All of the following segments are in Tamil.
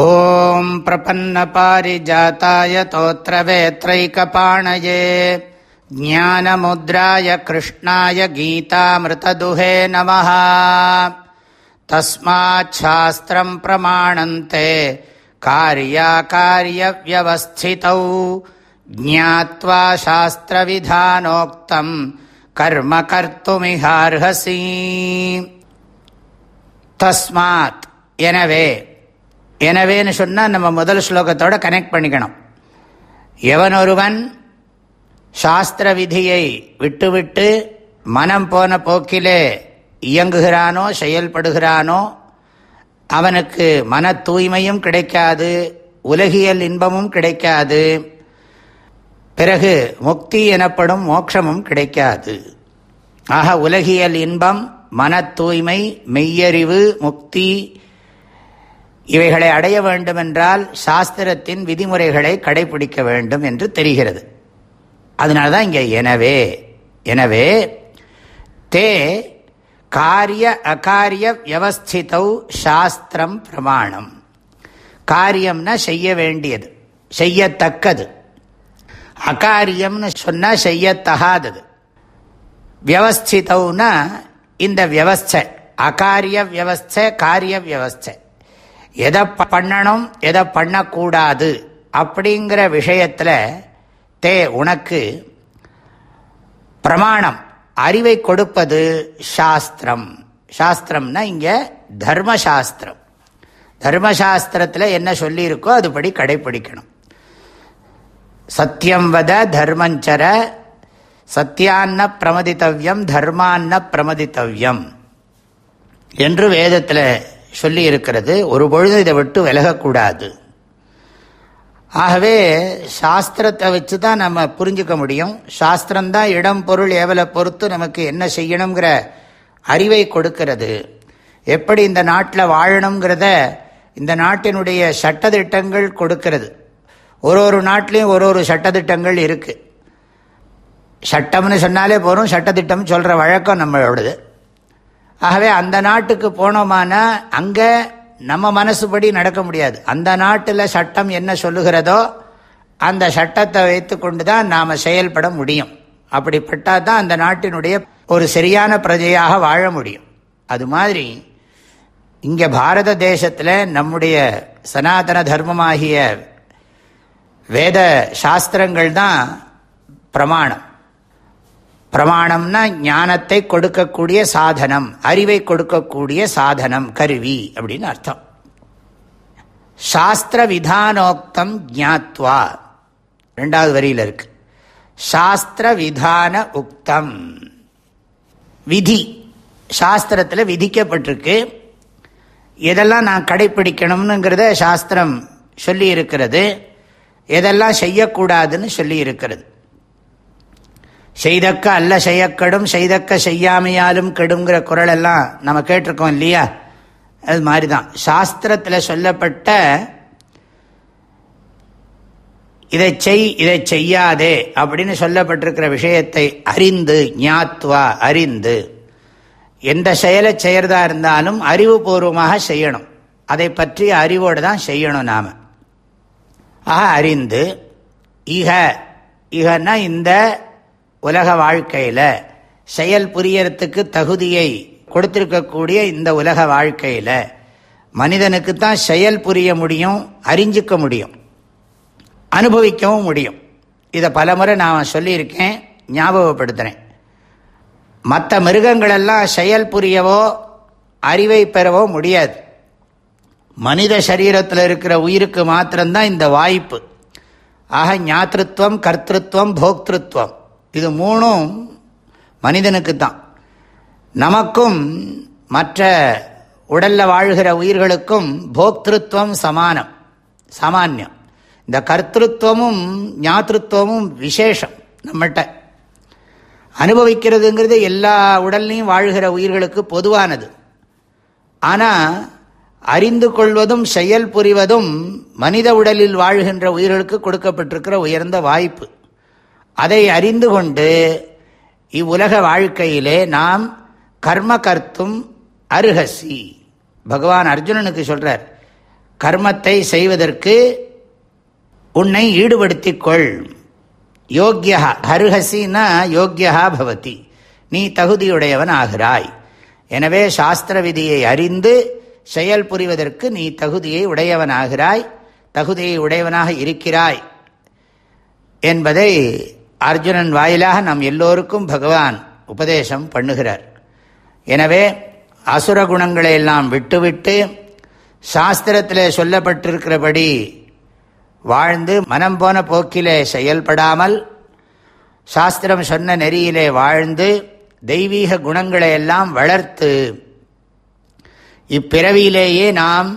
ॐ प्रपन्नपारिजाताय तोत्रवेत्रैकपाणये ज्ञानमुद्राय कृष्णाय गीतामृतदुहे नमः तस्माच्छास्त्रम् प्रमाणन्ते कार्याकार्यव्यवस्थितौ ज्ञात्वा शास्त्रविधानोक्तम् कर्म कर्तुमिहार्हसि தஸ்மாத் எனவே எனவேன்னு சொன்னால் நம்ம முதல் ஸ்லோகத்தோட கனெக்ட் பண்ணிக்கணும். எவன் ஒருவன் சாஸ்திர விதியை விட்டுவிட்டு மனம் போன போக்கிலே இயங்குகிறானோ செயல்படுகிறானோ அவனுக்கு மன தூய்மையும் கிடைக்காது உலகியல் இன்பமும் கிடைக்காது பிறகு முக்தி எனப்படும் மோட்சமும் கிடைக்காது. ஆக உலகியல் இன்பம் மன தூய்மை மெய்யறிவு முக்தி இவைகளை அடைய வேண்டுமென்றால் சாஸ்திரத்தின் விதிமுறைகளை கடைபிடிக்க வேண்டும் என்று தெரிகிறது. அதனால தான் இங்கே எனவே எனவே தே காரிய அகாரிய வியவஸ்திதௌ சாஸ்திரம் பிரமாணம். காரியம்னா செய்ய வேண்டியது செய்யத்தக்கது. அகாரியம்னு சொன்னால் செய்யத்தகாதது. வியவஸ்திதௌனா இந்த வியவஸ்தை அகாரிய வியவஸ்தை காரிய வியவஸ்தை. எதை பண்ணணும் எதை பண்ணக்கூடாது அப்படிங்கிற விஷயத்தில் தே உனக்கு பிரமாணம். அறிவை கொடுப்பது சாஸ்திரம். சாஸ்திரம்னா இங்கே தர்மசாஸ்திரம். தர்மசாஸ்திரத்தில் என்ன சொல்லியிருக்கோ அதுபடி கடைபிடிக்கணும். சத்தியம் வத தர்மஞ்சர சத்தியான்ன பிரமதித்தவ்யம் தர்மான்ன பிரமதித்தவ்யம் என்று வேதத்தில் சொல்லி இருக்கிறது ஒரு பொழுது இதை விட்டு விலகக்கூடாது. ஆகவே சாஸ்திரத்தை வச்சு தான் நம்ம புரிஞ்சுக்க முடியும். சாஸ்திரம்தான் இடம் பொருள் ஏவலை பொறுத்து நமக்கு என்ன செய்யணுங்கிற அறிவை கொடுக்கிறது. எப்படி இந்த நாட்டில் வாழணுங்கிறத இந்த நாட்டினுடைய சட்டத்திட்டங்கள் கொடுக்கிறது. ஒரு ஒரு நாட்டிலையும் ஒரு ஒரு சட்டத்திட்டங்கள் இருக்குது சட்டம்னு சொன்னாலே போகிறோம் சட்டத்திட்டம் சொல்கிற வழக்கம் நம்மளோடது. ஆகவே அந்த நாட்டுக்கு போனோமானா அங்கே நம்ம மனசுபடி நடக்க முடியாது. அந்த நாட்டில் சட்டம் என்ன சொல்லுகிறதோ அந்த சட்டத்தை வைத்து கொண்டு தான் நாம் செயல்பட முடியும். அப்படிப்பட்டால் தான் அந்த நாட்டினுடைய ஒரு சரியான பிரஜையாக வாழ முடியும். அது மாதிரி இங்கே பாரத தேசத்தில் நம்முடைய சனாதன தர்மமாகிய வேத சாஸ்திரங்கள் தான் பிரமாணம். பிரமாணம்னா ஞானத்தை கொடுக்கக்கூடிய சாதனம் அறிவை கொடுக்கக்கூடிய சாதனம் கருவி அப்படின்னு அர்த்தம். சாஸ்திர விதானோக்தம் ஜாத்வா ரெண்டாவது வரியில் இருக்கு. சாஸ்திர விதான உக்தம். விதி. சாஸ்திரத்தில் விதிக்கப்பட்டிருக்கு. எதெல்லாம் நான் கடைப்பிடிக்கணும்னுங்கிறத சாஸ்திரம் சொல்லி இருக்கிறது எதெல்லாம் செய்யக்கூடாதுன்னு சொல்லி இருக்கிறது செய்தக்க அல்ல செய்யக்கெடும் செய்தக்க செய்யாமையாலும் கெடுங்கிற குரல் எல்லாம் நம்ம கேட்டிருக்கோம் இல்லையா? அது மாதிரி தான் சாஸ்திரத்தில் சொல்லப்பட்ட இதை செய் இதை செய்யாதே அப்படின்னு சொல்லப்பட்டிருக்கிற விஷயத்தை அறிந்து ஞாத்வா அறிந்து. எந்த செயலை செய்கிறதா இருந்தாலும் அறிவுபூர்வமாக செய்யணும். அதை பற்றிய அறிவோடு தான் செய்யணும் நாம். ஆக அறிந்து. இக இகன்னா இந்த உலக வாழ்க்கையில் செயல் புரியறதுக்கு தகுதியை கொடுத்திருக்கக்கூடிய இந்த உலக வாழ்க்கையில் மனிதனுக்கு தான் செயல் புரிய முடியும் அறிஞ்சிக்க முடியும் அனுபவிக்கவும் முடியும். இதை பலமுறை நான் சொல்லியிருக்கேன் ஞாபகப்படுத்துகிறேன் மற்ற மிருகங்களெல்லாம் செயல் புரியவோ அறிவை பெறவோ முடியாது. மனித சரீரத்தில் இருக்கிற உயிருக்கு மாத்திரம்தான் இந்த வாய்ப்பு. ஆக ஞாத்திருவம் கர்த்திருவம் போக்திருத்துவம். இது மூணும் மனிதனுக்கு தான் நமக்கும் மற்ற உடலில் வாழ்கிற உயிர்களுக்கும் போக்திருத்துவம் சமானம் சாமானியம். இந்த கர்த்திருவமும் ஞாத்திருவமும் விசேஷம் நம்மகிட்ட அனுபவிக்கிறதுங்கிறது எல்லா உடல்லையும் வாழ்கிற உயிர்களுக்கு பொதுவானது. ஆனால் அறிந்து கொள்வதும் செயல் புரிவதும் மனித உடலில் வாழ்கின்ற உயிர்களுக்கு கொடுக்கப்பட்டிருக்கிற உயர்ந்த வாய்ப்பு. அதை அறிந்து கொண்டு இவ்வுலக வாழ்க்கையிலே நாம் கர்ம கர்த்தும் அருகசி. பகவான் அர்ஜுனனுக்கு சொல்றார் கர்மத்தை செய்வதற்கு உன்னை ஈடுபடுத்திக் கொள் யோக்கியா ஹருஹசின்னா யோக்கியா பவதி. நீ தகுதியுடையவன் ஆகிறாய். எனவே சாஸ்திர விதியை அறிந்து செயல் புரிவதற்கு நீ தகுதியை உடையவனாகிறாய் தகுதியை உடையவனாக இருக்கிறாய் என்பதை அர்ஜுனன் வாயிலாக நம் எல்லோருக்கும் பகவான் உபதேசம் பண்ணுகிறார். எனவே அசுர குணங்களை எல்லாம் விட்டுவிட்டு சாஸ்திரத்தில் சொல்லப்பட்டிருக்கிறபடி வாழ்ந்து மனம் போன போக்கிலே செயல்படாமல் சாஸ்திரம் சொன்ன நெறியிலே வாழ்ந்து தெய்வீக குணங்களை எல்லாம் வளர்த்து இப்பிறவியிலேயே நாம்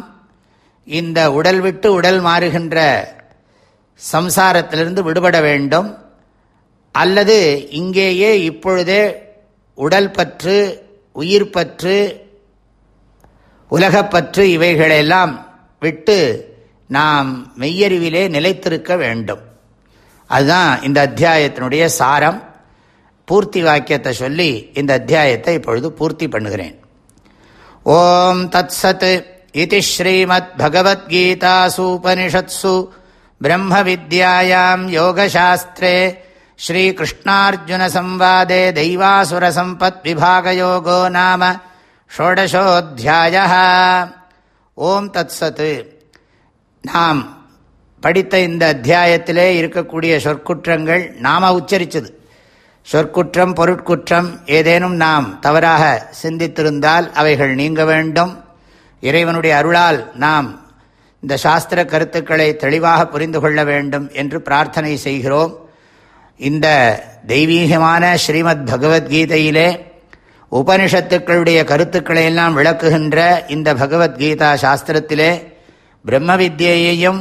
இந்த உடல் விட்டு உடல் மாறுகின்ற சம்சாரத்திலிருந்து விடுபட வேண்டும். அல்லது இங்கேயே இப்பொழுதே உடல் பற்று உயிர் பற்று உலகப்பற்று இவைகளெல்லாம் விட்டு நாம் மெய்யறிவிலே நிலைத்திருக்க வேண்டும். அதுதான் இந்த அத்தியாயத்தினுடைய சாரம். பூர்த்தி வாக்கியத்தை சொல்லி இந்த அத்தியாயத்தை இப்பொழுது பூர்த்தி பண்ணுகிறேன். ஓம் தத் சத் இது ஸ்ரீமத் பகவத்கீதாசூபனிஷத்சு பிரம்ம வித்யாயாம் யோகசாஸ்திரே. ஸ்ரீகிருஷ்ணார்ஜுனசம்வாதே தெய்வாசுரசம்பத் விபாகயோகோ நாம ஷோடசோத்தியாய ஓம் தத் நாம் படித்த இந்த அத்தியாயத்திலே இருக்கக்கூடிய சொற்குற்றங்கள் நாம உச்சரித்தது சொற்குற்றம் பொருட்குற்றம் ஏதேனும் நாம் தவறாக சிந்தித்திருந்தால் அவைகள் நீங்க வேண்டும். இறைவனுடைய அருளால் நாம் இந்த சாஸ்திர கருத்துக்களை தெளிவாக புரிந்து கொள்ள வேண்டும் என்று பிரார்த்தனை செய்கிறோம். இந்த தெய்வீகமான ஸ்ரீமத் பகவத்கீதையிலே உபனிஷத்துக்களுடைய கருத்துக்களை எல்லாம் விளக்குகின்ற இந்த பகவத்கீதா சாஸ்திரத்திலே பிரம்ம வித்யையையும்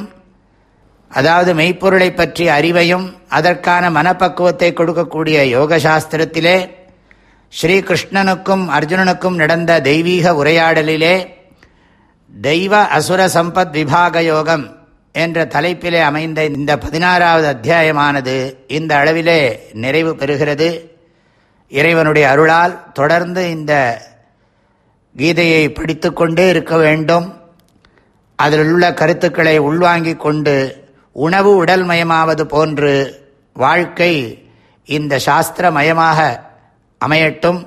அதாவது மெய்ப்பொருளை பற்றிய அறிவையும் அதற்கான மனப்பக்குவத்தை கொடுக்கக்கூடிய யோக சாஸ்திரத்திலே ஸ்ரீகிருஷ்ணனுக்கும் அர்ஜுனனுக்கும் நடந்த தெய்வீக உரையாடலிலே தெய்வ அசுர சம்பத் விபாக யோகம் என்ற தலைப்பிலே அமைந்த இந்த பதினாறாவது அத்தியாயமானது இந்த அளவிலே நிறைவு பெறுகிறது. இறைவனுடைய அருளால் தொடர்ந்து இந்த கீதையை படித்து கொண்டே இருக்க வேண்டும். அதில் உள்ள கருத்துக்களை உள்வாங்கிக் கொண்டு உணவு உடல்மயமாவது போன்று வாழ்க்கை இந்த சாஸ்திரமயமாக அமையட்டும்.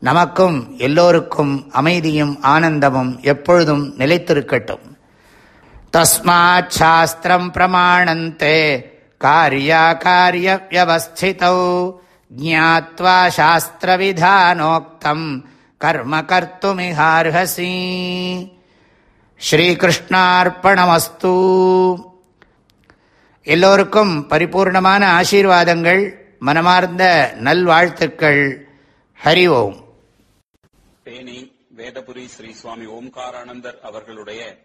நமக்கும் எல்லோருக்கும் அமைதியும் ஆனந்தமும் எப்பொழுதும் நிலைத்திருக்கட்டும். தஸ்மாத் சாஸ்திரம் பிரமாணந்தே காரியா ஜாத்வா சாஸ்திரவிதானோக்தம் கர்ம கர்த்துமிஹார்ஹசி ஸ்ரீகிருஷ்ணார்ப்பணமஸ்து எல்லோருக்கும் பரிபூர்ணமான ஆசீர்வாதங்கள் மனமார்ந்த நல்வாழ்த்துக்கள். ஹரி ஓம். தேனி வேதபுரி ஸ்ரீ சுவாமி ஓம்காரானந்தர் அவர்களுடைய